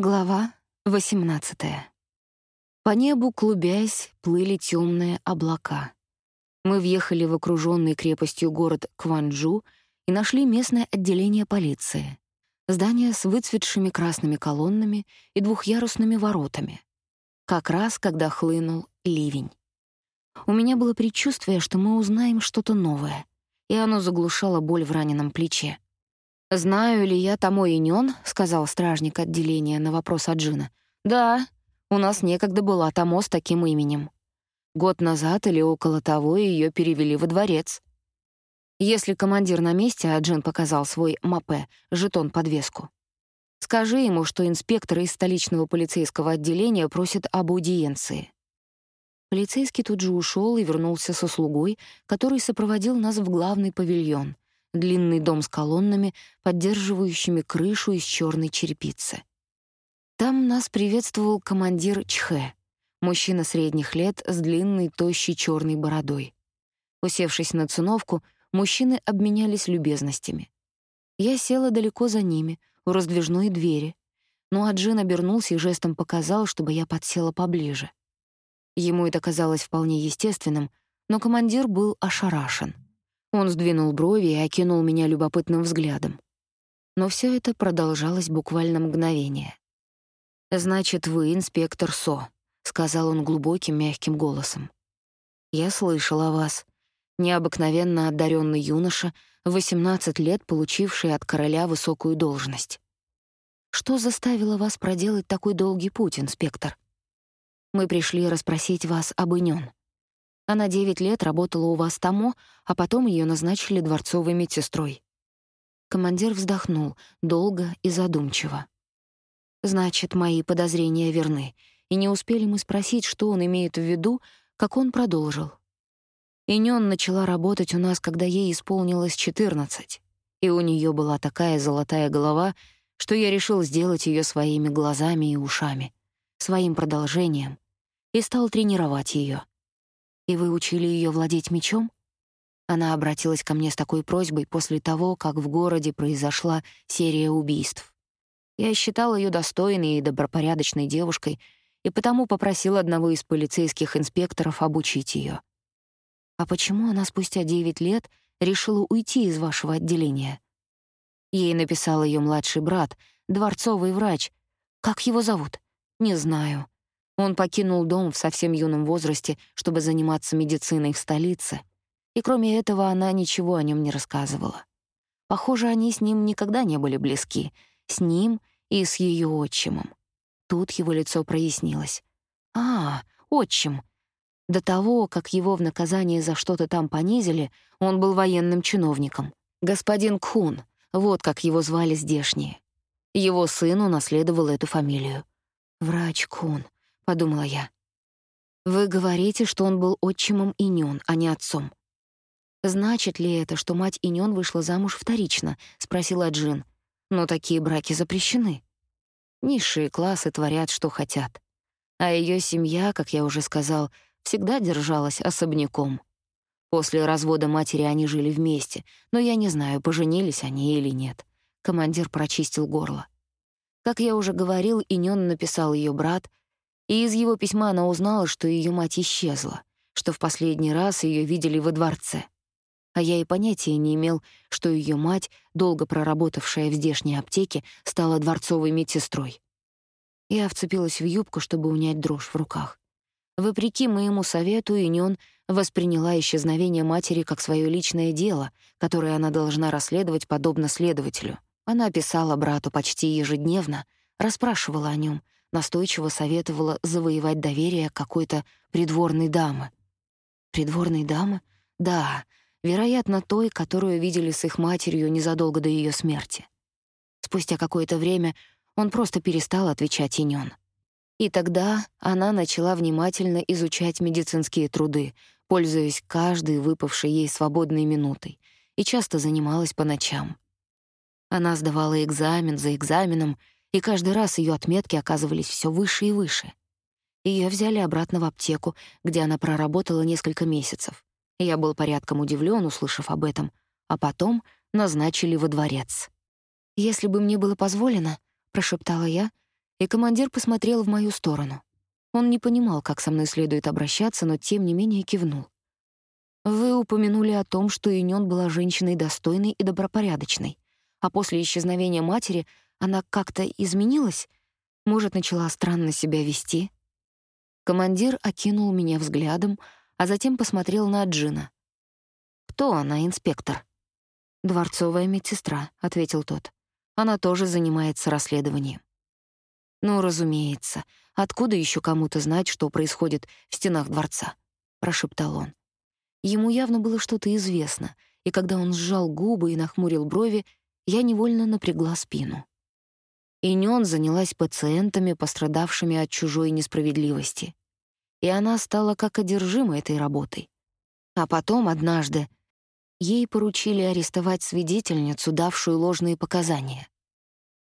Глава 18. По небу, клубясь, плыли темные облака. Мы въехали в окруженный крепостью город Кванджу и нашли местное отделение полиции. Здание с выцветшими красными колоннами и двухъярусными воротами. Как раз, когда хлынул ливень. У меня было предчувствие, что мы узнаем что-то новое, и оно заглушало боль в раненом плече. «Знаю ли я Тамо Инён?» — сказал стражник отделения на вопрос Аджина. «Да, у нас некогда была Тамо с таким именем. Год назад или около того ее перевели во дворец. Если командир на месте, Аджин показал свой МАПе, жетон-подвеску. Скажи ему, что инспектор из столичного полицейского отделения просит об аудиенции». Полицейский тут же ушел и вернулся со слугой, который сопроводил нас в главный павильон — длинный дом с колоннами, поддерживающими крышу из черной черепицы. Там нас приветствовал командир Чхэ, мужчина средних лет с длинной, тощей черной бородой. Усевшись на циновку, мужчины обменялись любезностями. Я села далеко за ними, у раздвижной двери, но Аджин обернулся и жестом показал, чтобы я подсела поближе. Ему это казалось вполне естественным, но командир был ошарашен — он сдвинул брови и окинул меня любопытным взглядом. Но все это продолжалось буквально мгновение. «Значит, вы инспектор Со», — сказал он глубоким, мягким голосом. «Я слышал о вас. Необыкновенно одаренный юноша, 18 лет получивший от короля высокую должность. Что заставило вас проделать такой долгий путь, инспектор? Мы пришли расспросить вас об Инён. Она девять лет работала у вас тому, а потом ее назначили дворцовой медсестрой. Командир вздохнул, долго и задумчиво. Значит, мои подозрения верны, и не успели мы спросить, что он имеет в виду, как он продолжил. Инён начала работать у нас, когда ей исполнилось 14, и у нее была такая золотая голова, что я решил сделать ее своими глазами и ушами, своим продолжением, и стал тренировать ее. «И вы учили ее владеть мечом?» Она обратилась ко мне с такой просьбой после того, как в городе произошла серия убийств. Я считал ее достойной и добропорядочной девушкой и потому попросил одного из полицейских инспекторов обучить ее. А почему она спустя 9 лет решила уйти из вашего отделения? Ей написал ее младший брат, дворцовый врач. Как его зовут? Не знаю. Он покинул дом в совсем юном возрасте, чтобы заниматься медициной в столице, и кроме этого она ничего о нем не рассказывала. Похоже, они с ним никогда не были близки, с ним и с ее отчимом. Тут его лицо прояснилось. «А, отчим!» До того, как его в наказание за что-то там понизили, он был военным чиновником. Господин Кхун, вот как его звали здешние. Его сын унаследовал эту фамилию. Врач Кун подумала я. Вы говорите, что он был отчимом Инён, а не отцом. Значит ли это, что мать Инён вышла замуж вторично, спросила Джин. Но такие браки запрещены. Низшие классы творят, что хотят. А её семья, как я уже сказал, всегда держалась особняком. После развода матери они жили вместе, но я не знаю, поженились они или нет. Командир прочистил горло. Как я уже говорил, Инён написал её брат, и из его письма она узнала, что ее мать исчезла, что в последний раз ее видели во дворце. А я и понятия не имел, что ее мать, долго проработавшая в здешней аптеке, стала дворцовой медсестрой. Я вцепилась в юбку, чтобы унять дрожь в руках. Вопреки моему совету, Инён восприняла исчезновение матери как свое личное дело, которое она должна расследовать подобно следователю. Она писала брату почти ежедневно, расспрашивала о нем, настойчиво советовала завоевать доверие какой-то придворной дамы. Придворной дамы? Да, вероятно, той, которую видели с их матерью незадолго до ее смерти. Спустя какое-то время он просто перестал отвечать Инён. И тогда она начала внимательно изучать медицинские труды, пользуясь каждой выпавшей ей свободной минутой, и часто занималась по ночам. Она сдавала экзамен за экзаменом и каждый раз ее отметки оказывались все выше и выше. Ее взяли обратно в аптеку, где она проработала несколько месяцев. Я был порядком удивлен, услышав об этом, а потом назначили во дворец. «Если бы мне было позволено», — прошептала я, и командир посмотрел в мою сторону. Он не понимал, как со мной следует обращаться, но тем не менее кивнул. «Вы упомянули о том, что Юнён была женщиной достойной и добропорядочной, а после исчезновения матери она как-то изменилась? Может, начала странно себя вести?» Командир окинул меня взглядом, а затем посмотрел на Джина. «Кто она, инспектор?» «Дворцовая медсестра», — ответил тот. «Она тоже занимается расследованием». «Ну, разумеется. Откуда еще кому-то знать, что происходит в стенах дворца?» — прошептал он. Ему явно было что-то известно, и когда он сжал губы и нахмурил брови, я невольно напрягла спину. Инён занялась пациентами, пострадавшими от чужой несправедливости. И она стала как одержима этой работой. А потом, однажды, ей поручили арестовать свидетельницу, давшую ложные показания.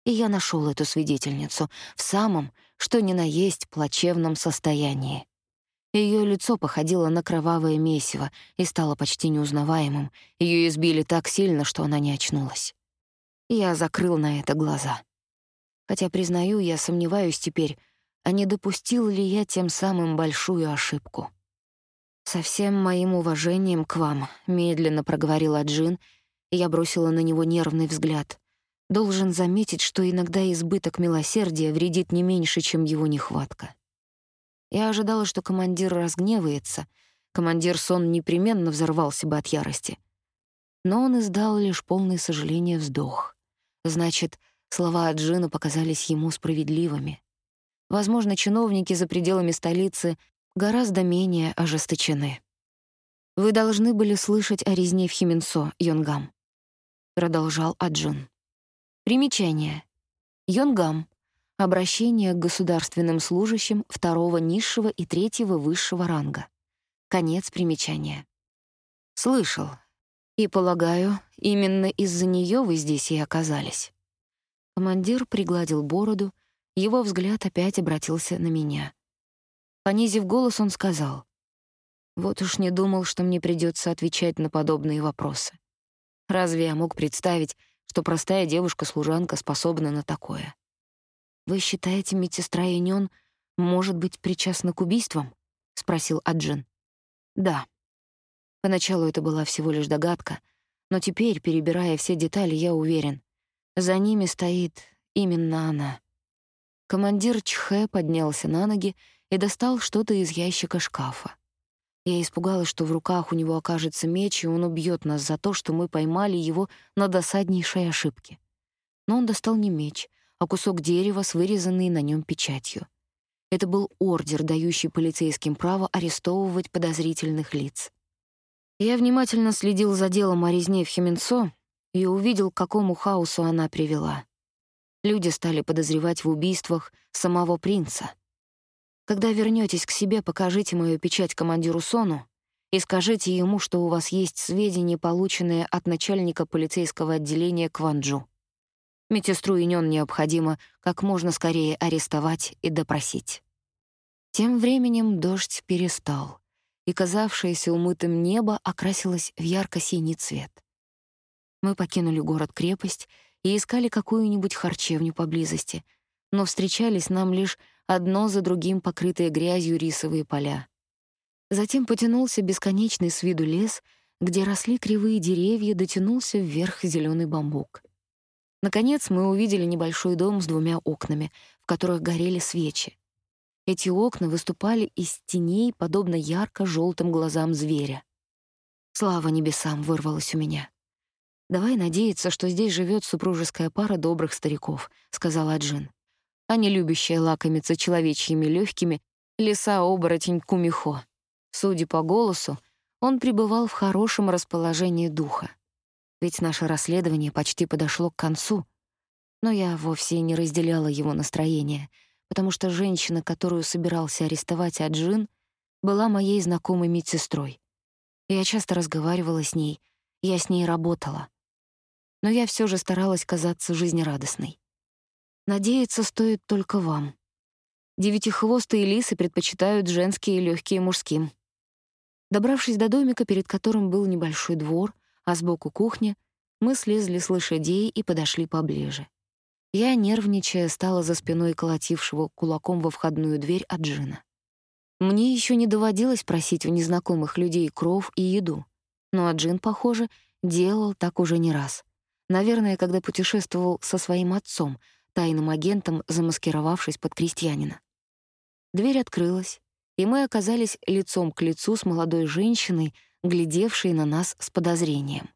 И я нашел эту свидетельницу в самом, что ни на есть, плачевном состоянии. Ее лицо походило на кровавое месиво и стало почти неузнаваемым. Ее избили так сильно, что она не очнулась. Я закрыл на это глаза. Хотя, признаю, я сомневаюсь теперь, а не допустил ли я тем самым большую ошибку. «Со всем моим уважением к вам», — медленно проговорила Джин, и я бросила на него нервный взгляд. Должен заметить, что иногда избыток милосердия вредит не меньше, чем его нехватка. Я ожидала, что командир разгневается, командир сон непременно взорвался бы от ярости. Но он издал лишь полный сожаления вздох. Значит, Слова Джина показались ему справедливыми. Возможно, чиновники за пределами столицы гораздо менее ожесточены. «Вы должны были слышать о резне в Хименсо, Йонгам», — продолжал Аджун. Примечание. Йонгам — обращение к государственным служащим второго низшего и третьего высшего ранга. Конец примечания. «Слышал. И, полагаю, именно из-за нее вы здесь и оказались». Командир пригладил бороду, его взгляд опять обратился на меня. Понизив голос, он сказал: "Вот уж не думал, что мне придется отвечать на подобные вопросы. Разве я мог представить, что простая девушка-служанка способна на такое? Вы считаете, медсестра Инён может быть причастна к убийствам?" спросил Аджин. "Да. Поначалу это была всего лишь догадка, но теперь, перебирая все детали, я уверен, за ними стоит именно она. Командир Чхэ поднялся на ноги и достал что-то из ящика шкафа. Я испугалась, что в руках у него окажется меч, и он убьет нас за то, что мы поймали его на досаднейшей ошибке. Но он достал не меч, а кусок дерева с вырезанной на нем печатью. Это был ордер, дающий полицейским право арестовывать подозрительных лиц. Я внимательно следил за делом о резне в Хименцо и увидел, к какому хаосу она привела. Люди стали подозревать в убийствах самого принца. Когда вернётесь к себе, покажите мою печать командиру Сону и скажите ему, что у вас есть сведения, полученные от начальника полицейского отделения Кванджу. Медсестру Инён необходимо как можно скорее арестовать и допросить. Тем временем дождь перестал, и казавшееся умытым небо окрасилось в ярко-синий цвет. Мы покинули город-крепость и искали какую-нибудь харчевню поблизости, но встречались нам лишь одно за другим покрытые грязью рисовые поля. Затем потянулся бесконечный с виду лес, где росли кривые деревья, дотянулся вверх зеленый бамбук. Наконец мы увидели небольшой дом с двумя окнами, в которых горели свечи. Эти окна выступали из теней, подобно ярко желтым глазам зверя. Слава небесам вырвалась у меня. «Давай надеяться, что здесь живет супружеская пара добрых стариков», — сказала Джин. «А не любящая лакомиться человечьими легкими лиса-оборотень Кумихо». Судя по голосу, он пребывал в хорошем расположении духа. Ведь наше расследование почти подошло к концу. Но я вовсе не разделяла его настроение, потому что женщина, которую собирался арестовать Аджин, была моей знакомой медсестрой. Я часто разговаривала с ней, я с ней работала но я все же старалась казаться жизнерадостной. Надеяться стоит только вам. Девятихвостые лисы предпочитают женские и легкие мужским. Добравшись до домика, перед которым был небольшой двор, а сбоку кухня, мы слезли с лошадей и подошли поближе. Я, нервничая, стала за спиной колотившего кулаком во входную дверь Аджина. Мне еще не доводилось просить у незнакомых людей кров и еду, но Аджин, похоже, делал так уже не раз. Наверное, когда путешествовал со своим отцом, тайным агентом, замаскировавшись под крестьянина. Дверь открылась, и мы оказались лицом к лицу с молодой женщиной, глядевшей на нас с подозрением.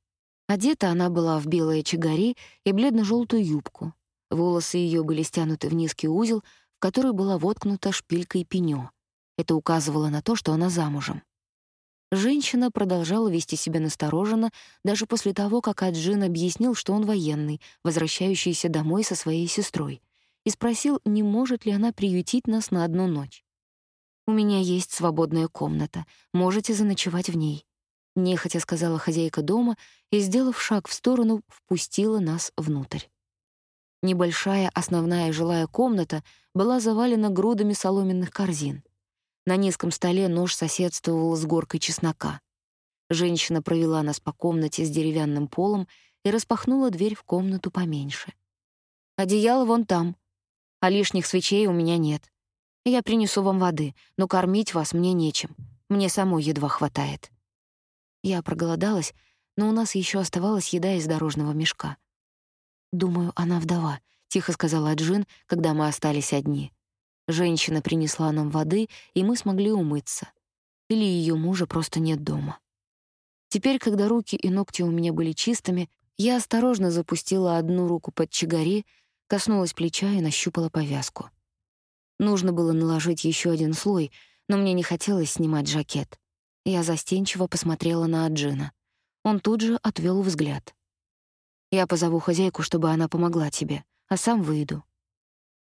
Одета она была в белое чагари и бледно желтую юбку. Волосы ее были стянуты в низкий узел, в который была воткнута шпилькой пенё. Это указывало на то, что она замужем. Женщина продолжала вести себя настороженно даже после того, как Аджин объяснил, что он военный, возвращающийся домой со своей сестрой, и спросил, не может ли она приютить нас на одну ночь. «У меня есть свободная комната, можете заночевать в ней», — нехотя сказала хозяйка дома и, сделав шаг в сторону, впустила нас внутрь. Небольшая основная жилая комната была завалена грудами соломенных корзин — на низком столе нож соседствовал с горкой чеснока. Женщина провела нас по комнате с деревянным полом и распахнула дверь в комнату поменьше. «Одеяло вон там, а лишних свечей у меня нет. Я принесу вам воды, но кормить вас мне нечем. Мне самой едва хватает». Я проголодалась, но у нас еще оставалась еда из дорожного мешка. «Думаю, она вдова», — тихо сказала Джин, когда мы остались одни. Женщина принесла нам воды, и мы смогли умыться. Или ее мужа просто нет дома. Теперь, когда руки и ногти у меня были чистыми, я осторожно запустила одну руку под чагари, коснулась плеча и нащупала повязку. Нужно было наложить еще один слой, но мне не хотелось снимать жакет. Я застенчиво посмотрела на Аджина. Он тут же отвел взгляд. «Я позову хозяйку, чтобы она помогла тебе, а сам выйду.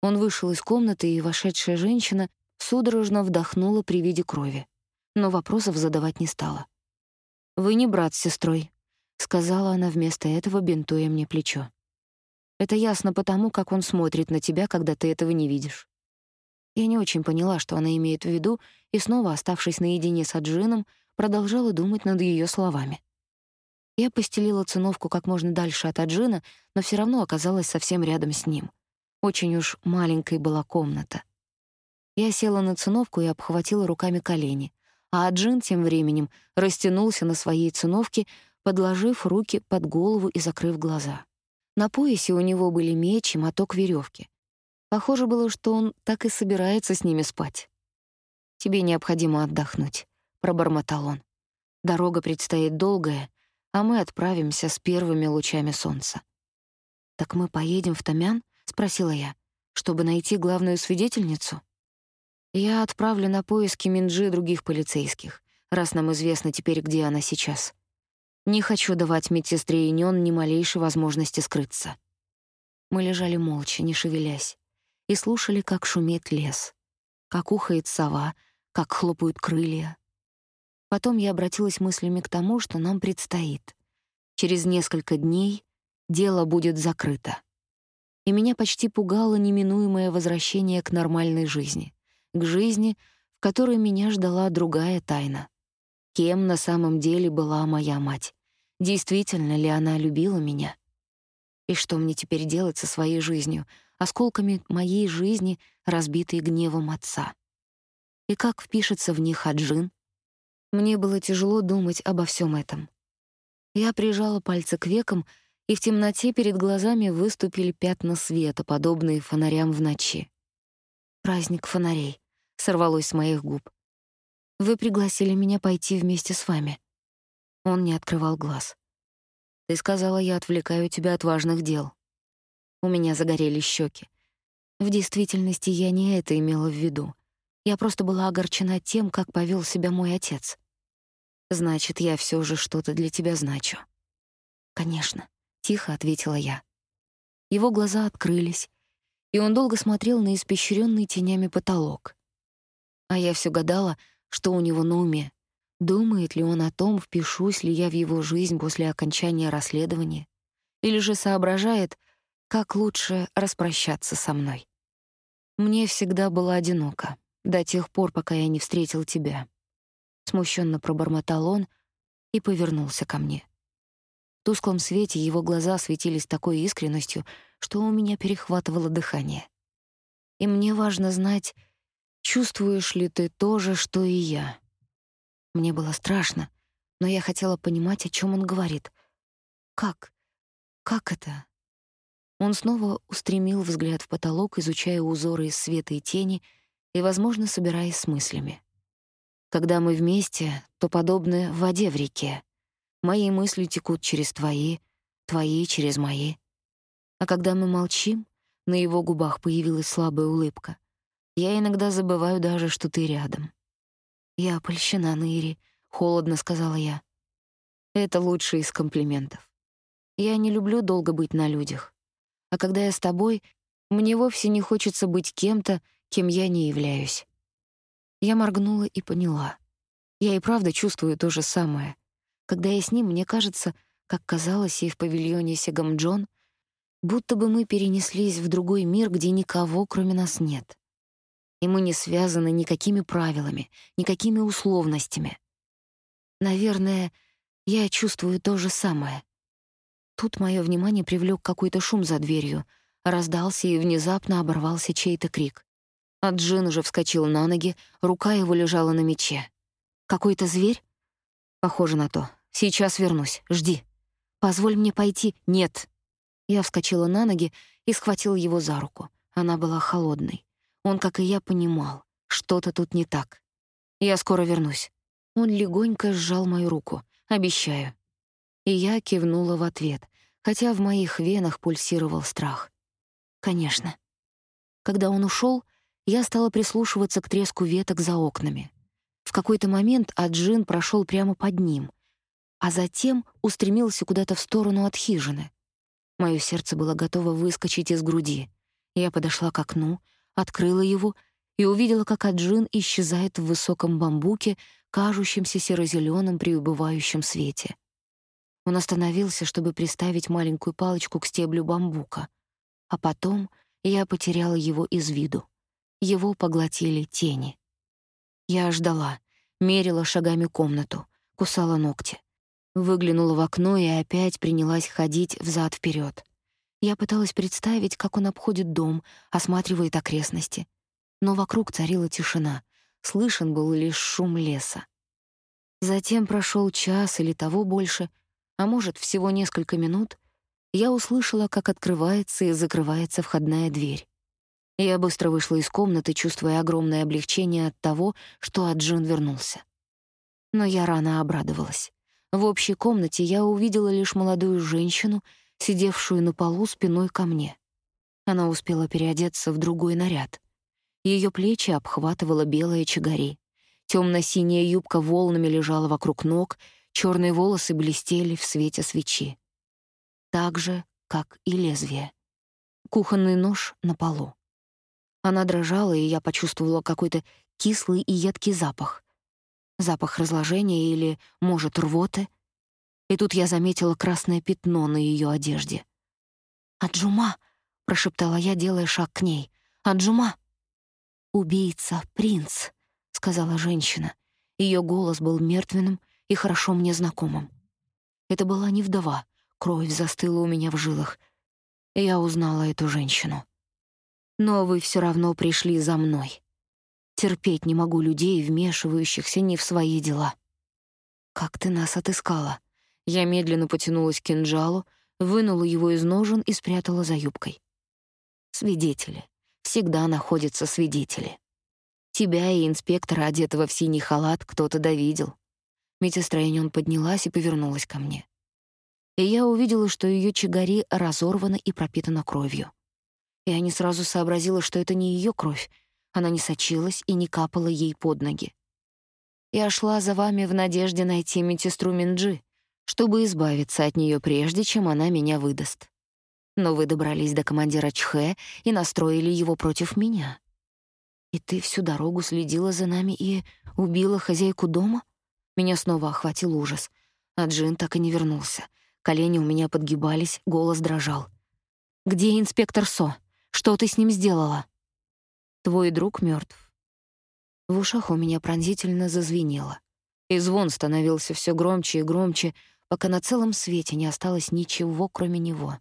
Он вышел из комнаты, и вошедшая женщина судорожно вдохнула при виде крови, но вопросов задавать не стала. «Вы не брат с сестрой», — сказала она вместо этого, бинтуя мне плечо. «Это ясно потому, как он смотрит на тебя, когда ты этого не видишь». Я не очень поняла, что она имеет в виду, и снова, оставшись наедине с Аджином, продолжала думать над ее словами. Я постелила циновку как можно дальше от Аджина, но все равно оказалась совсем рядом с ним. Очень уж маленькой была комната. Я села на циновку и обхватила руками колени, а Аджин тем временем растянулся на своей циновке, подложив руки под голову и закрыв глаза. На поясе у него были меч и моток веревки. Похоже было, что он так и собирается с ними спать. «Тебе необходимо отдохнуть», — пробормотал он. «Дорога предстоит долгая, а мы отправимся с первыми лучами солнца». «Так мы поедем в Томян?» Спросила я. Чтобы найти главную свидетельницу? Я отправлю на поиски Минджи других полицейских, раз нам известно теперь, где она сейчас. Не хочу давать медсестре Инён ни малейшей возможности скрыться. Мы лежали молча, не шевелясь, и слушали, как шумит лес, как ухает сова, как хлопают крылья. Потом я обратилась мыслями к тому, что нам предстоит. Через несколько дней дело будет закрыто и меня почти пугало неминуемое возвращение к нормальной жизни, к жизни, в которой меня ждала другая тайна. Кем на самом деле была моя мать? Действительно ли она любила меня? И что мне теперь делать со своей жизнью, осколками моей жизни, разбитой гневом отца? И как впишется в них Аджин? Мне было тяжело думать обо всем этом. Я прижала пальцы к векам и в темноте перед глазами выступили пятна света, подобные фонарям в ночи. «Праздник фонарей», — сорвалось с моих губ. «Вы пригласили меня пойти вместе с вами». Он не открывал глаз. «Ты сказала, я отвлекаю тебя от важных дел». У меня загорели щеки. В действительности я не это имела в виду. Я просто была огорчена тем, как повел себя мой отец. Значит, я все же что-то для тебя значу. Конечно. — тихо ответила я. Его глаза открылись, и он долго смотрел на испещренный тенями потолок. А я все гадала, что у него на уме. Думает ли он о том, впишусь ли я в его жизнь после окончания расследования, или же соображает, как лучше распрощаться со мной. Мне всегда было одиноко, до тех пор, пока я не встретил тебя. Смущенно пробормотал он и повернулся ко мне. В тусклом свете его глаза светились такой искренностью, что у меня перехватывало дыхание. И мне важно знать, чувствуешь ли ты то же, что и я. Мне было страшно, но я хотела понимать, о чем он говорит. Как? Как это? Он снова устремил взгляд в потолок, изучая узоры из света и тени и, возможно, собираясь с мыслями. Когда мы вместе, то подобны воде в реке. Мои мысли текут через твои, твои через мои. А когда мы молчим, на его губах появилась слабая улыбка. Я иногда забываю даже, что ты рядом. Я польщена, Нэри, холодно сказала я. Это лучший из комплиментов. Я не люблю долго быть на людях. А когда я с тобой, мне вовсе не хочется быть кем-то, кем я не являюсь. Я моргнула и поняла. Я и правда чувствую то же самое. Когда я с ним, мне кажется, как казалось и в павильоне Сегамджон, будто бы мы перенеслись в другой мир, где никого, кроме нас, нет. И мы не связаны никакими правилами, никакими условностями. Наверное, я чувствую то же самое. Тут мое внимание привлек какой-то шум за дверью, раздался и внезапно оборвался чей-то крик. А Джин уже вскочил на ноги, рука его лежала на мече. «Какой-то зверь?» «Похоже на то. Сейчас вернусь. Жди. Позволь мне пойти». «Нет». Я вскочила на ноги и схватила его за руку. Она была холодной. Он, как и я, понимал, что-то тут не так. «Я скоро вернусь». Он легонько сжал мою руку. «Обещаю». И я кивнула в ответ, хотя в моих венах пульсировал страх. «Конечно». Когда он ушел, я стала прислушиваться к треску веток за окнами. В какой-то момент Аджин прошел прямо под ним, а затем устремился куда-то в сторону от хижины. Моё сердце было готово выскочить из груди. Я подошла к окну, открыла его и увидела, как Аджин исчезает в высоком бамбуке, кажущемся серо-зелёным при убывающем свете. Он остановился, чтобы приставить маленькую палочку к стеблю бамбука, а потом я потеряла его из виду. Его поглотили тени. Я ждала, мерила шагами комнату, кусала ногти. Выглянула в окно и опять принялась ходить взад вперед. Я пыталась представить, как он обходит дом, осматривает окрестности. Но вокруг царила тишина, слышен был лишь шум леса. Затем прошел час или того больше, а может, всего несколько минут, я услышала, как открывается и закрывается входная дверь. Я быстро вышла из комнаты, чувствуя огромное облегчение от того, что Аджин вернулся. Но я рано обрадовалась. В общей комнате я увидела лишь молодую женщину, сидевшую на полу спиной ко мне. Она успела переодеться в другой наряд. Ее плечи обхватывала белая чагари. Темно-синяя юбка волнами лежала вокруг ног, черные волосы блестели в свете свечи. Так же, как и лезвие. Кухонный нож на полу. Она дрожала, и я почувствовала какой-то кислый и едкий запах. Запах разложения или, может, рвоты. И тут я заметила красное пятно на ее одежде. «Аджума!» — прошептала я, делая шаг к ней. «Аджума!» «Убийца, принц!» — сказала женщина. Ее голос был мертвенным и хорошо мне знакомым. Это была не вдова, кровь застыла у меня в жилах. Я узнала эту женщину. Но вы все равно пришли за мной. Терпеть не могу людей, вмешивающихся не в свои дела. Как ты нас отыскала? Я медленно потянулась к кинжалу, вынула его из ножен и спрятала за юбкой. Свидетели. Всегда находятся свидетели. Тебя и инспектора, одетого в синий халат, кто-то довидел. Медсестра поднялась и повернулась ко мне. И я увидела, что ее чагари разорвана и пропитана кровью. Я не сразу сообразила, что это не ее кровь. Она не сочилась и не капала ей под ноги. Я шла за вами в надежде найти медсестру Минджи, чтобы избавиться от нее прежде, чем она меня выдаст. Но вы добрались до командира Чхэ и настроили его против меня. И ты всю дорогу следила за нами и убила хозяйку дома? Меня снова охватил ужас. А Джин так и не вернулся. Колени у меня подгибались, голос дрожал. «Где инспектор Со?» Что ты с ним сделала? Твой друг мертв. В ушах у меня пронзительно зазвенело. И звон становился все громче и громче, пока на целом свете не осталось ничего, кроме него.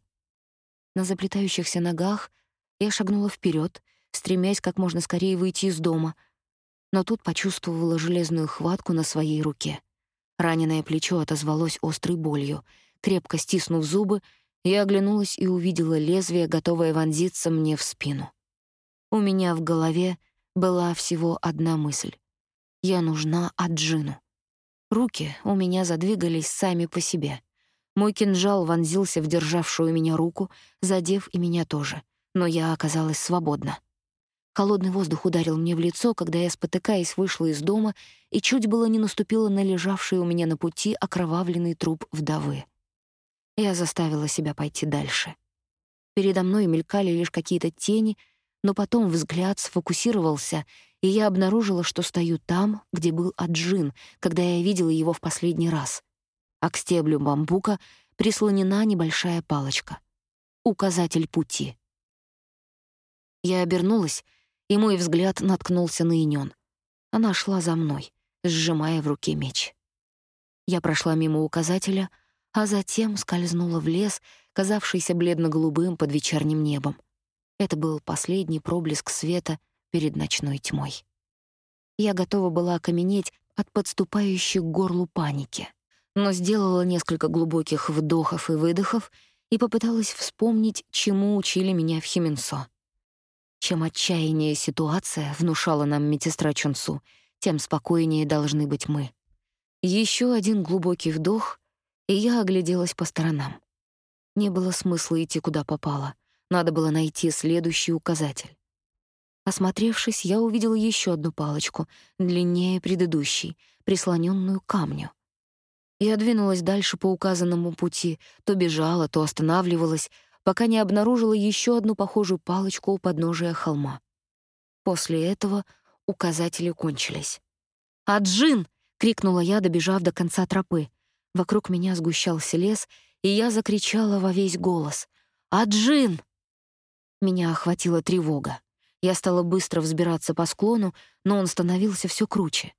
На заплетающихся ногах я шагнула вперед, стремясь как можно скорее выйти из дома, но тут почувствовала железную хватку на своей руке. Раненое плечо отозвалось острой болью. Крепко стиснув зубы, я оглянулась и увидела лезвие, готовое вонзиться мне в спину. У меня в голове была всего одна мысль. Я нужна Аджину. Руки у меня задвигались сами по себе. Мой кинжал вонзился в державшую меня руку, задев и меня тоже, но я оказалась свободна. Холодный воздух ударил мне в лицо, когда я, спотыкаясь, вышла из дома и чуть было не наступила на лежавший у меня на пути окровавленный труп вдовы. Я заставила себя пойти дальше. Передо мной мелькали лишь какие-то тени, но потом взгляд сфокусировался, и я обнаружила, что стою там, где был Аджин, когда я видела его в последний раз. А к стеблю бамбука прислонена небольшая палочка. Указатель пути. Я обернулась, и мой взгляд наткнулся на Инён. Она шла за мной, сжимая в руке меч. Я прошла мимо указателя — а затем скользнула в лес, казавшийся бледно-голубым под вечерним небом. Это был последний проблеск света перед ночной тьмой. Я готова была окаменеть от подступающей к горлу паники, но сделала несколько глубоких вдохов и выдохов и попыталась вспомнить, чему учили меня в Хименсо. Чем отчаяннее ситуация внушала нам медсестра Чунсу, тем спокойнее должны быть мы. Еще один глубокий вдох, и я огляделась по сторонам. Не было смысла идти куда попало. Надо было найти следующий указатель. Осмотревшись, я увидела еще одну палочку, длиннее предыдущей, прислоненную к камню. Я двинулась дальше по указанному пути, то бежала, то останавливалась, пока не обнаружила еще одну похожую палочку у подножия холма. После этого указатели кончились. «Аджин!» — крикнула я, добежав до конца тропы. Вокруг меня сгущался лес, и я закричала во весь голос. «Аджин!» Меня охватила тревога. Я стала быстро взбираться по склону, но он становился все круче.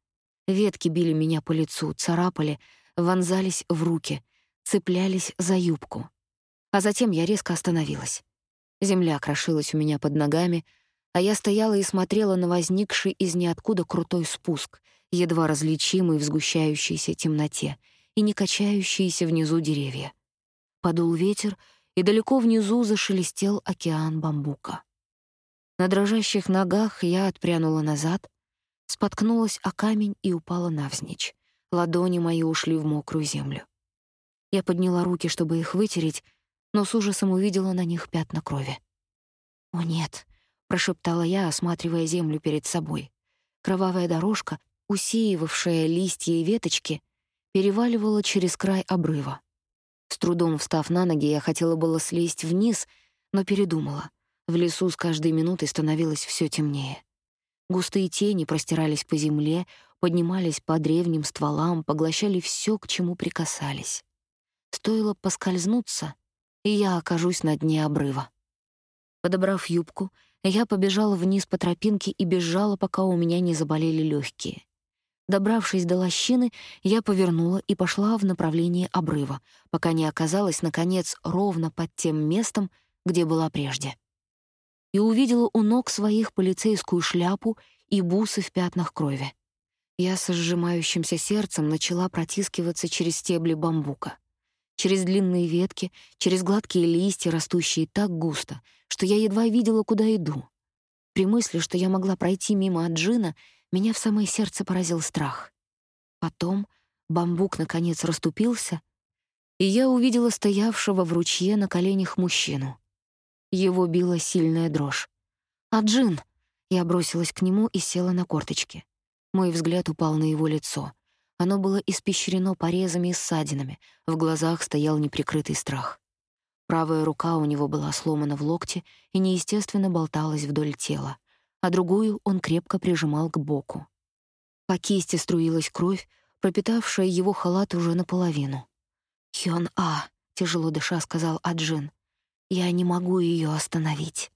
Ветки били меня по лицу, царапали, вонзались в руки, цеплялись за юбку. А затем я резко остановилась. Земля крошилась у меня под ногами, а я стояла и смотрела на возникший из ниоткуда крутой спуск, едва различимый в сгущающейся темноте — и не качающиеся внизу деревья. Подул ветер, и далеко внизу зашелестел океан бамбука. На дрожащих ногах я отпрянула назад, споткнулась о камень и упала навзничь. Ладони мои ушли в мокрую землю. Я подняла руки, чтобы их вытереть, но с ужасом увидела на них пятна крови. «О, нет!» — прошептала я, осматривая землю перед собой. Кровавая дорожка, усеивавшая листья и веточки, переваливала через край обрыва. С трудом встав на ноги, я хотела было слезть вниз, но передумала. В лесу с каждой минутой становилось все темнее. Густые тени простирались по земле, поднимались по древним стволам, поглощали все, к чему прикасались. Стоило поскользнуться, и я окажусь на дне обрыва. Подобрав юбку, я побежала вниз по тропинке и бежала, пока у меня не заболели легкие. Добравшись до лощины, я повернула и пошла в направлении обрыва, пока не оказалась, наконец, ровно под тем местом, где была прежде. И увидела у ног своих полицейскую шляпу и бусы в пятнах крови. Я со сжимающимся сердцем начала протискиваться через стебли бамбука. Через длинные ветки, через гладкие листья, растущие так густо, что я едва видела, куда иду. При мысли, что я могла пройти мимо Аджина, меня в самое сердце поразил страх. Потом бамбук наконец расступился, и я увидела стоявшего в ручье на коленях мужчину. Его била сильная дрожь. «Аджин!» Я бросилась к нему и села на корточки. Мой взгляд упал на его лицо. Оно было испещрено порезами и ссадинами, в глазах стоял неприкрытый страх. Правая рука у него была сломана в локте и неестественно болталась вдоль тела, а другую он крепко прижимал к боку. По кисти струилась кровь, пропитавшая его халат уже наполовину. «Хён А», — тяжело дыша сказал Аджин, — «я не могу ее остановить».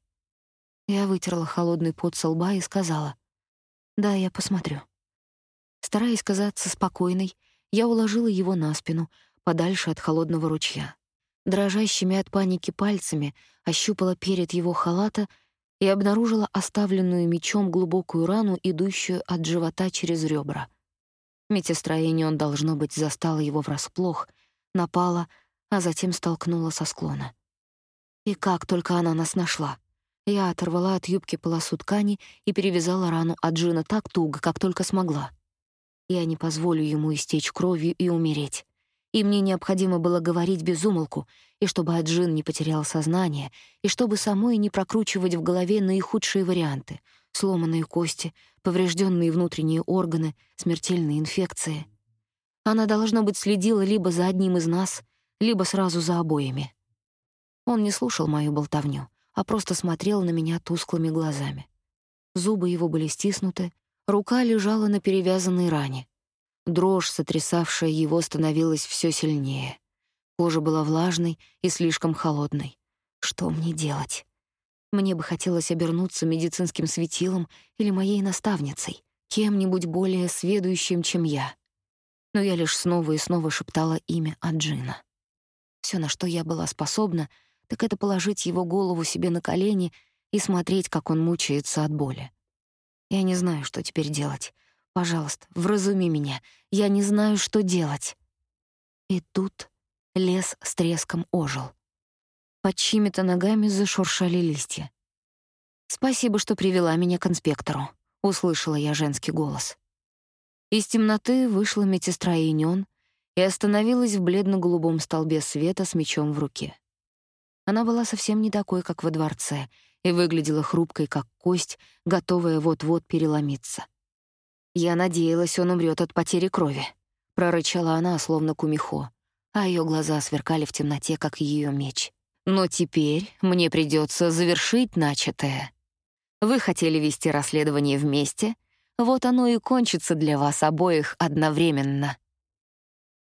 Я вытерла холодный пот со лба и сказала, «Да, я посмотрю». Стараясь казаться спокойной, я уложила его на спину, подальше от холодного ручья. Дрожащими от паники пальцами ощупала перед его халата и обнаружила оставленную мечом глубокую рану, идущую от живота через ребра. Медсестроение он, должно быть, застала его врасплох, напала, а затем столкнула со склона. И как только она нас нашла. Я оторвала от юбки полосу ткани и перевязала рану от Джина так туго, как только смогла. Я не позволю ему истечь кровью и умереть. И мне необходимо было говорить без умолку, и чтобы Аджин не потерял сознание, и чтобы самой не прокручивать в голове наихудшие варианты — сломанные кости, поврежденные внутренние органы, смертельные инфекции. Она, должно быть, следила либо за одним из нас, либо сразу за обоими. Он не слушал мою болтовню а просто смотрел на меня тусклыми глазами. Зубы его были стиснуты, рука лежала на перевязанной ране. Дрожь, сотрясавшая его, становилась все сильнее. Кожа была влажной и слишком холодной. Что мне делать? Мне бы хотелось обернуться медицинским светилом или моей наставницей, кем-нибудь более сведущим, чем я. Но я лишь снова и снова шептала имя Аджина. Все, на что я была способна — так это положить его голову себе на колени и смотреть, как он мучается от боли. Я не знаю, что теперь делать. Пожалуйста, вразуми меня. Я не знаю, что делать. И тут лес с треском ожил. Под чьими-то ногами зашуршали листья. «Спасибо, что привела меня к инспектору», — услышала я женский голос. Из темноты вышла медсестра Инён и остановилась в бледно-голубом столбе света с мечом в руке. Она была совсем не такой, как во дворце, и выглядела хрупкой, как кость, готовая вот-вот переломиться. «Я надеялась, он умрет от потери крови», — прорычала она, словно кумихо, а ее глаза сверкали в темноте, как ее меч. «Но теперь мне придется завершить начатое. Вы хотели вести расследование вместе, вот оно и кончится для вас обоих одновременно».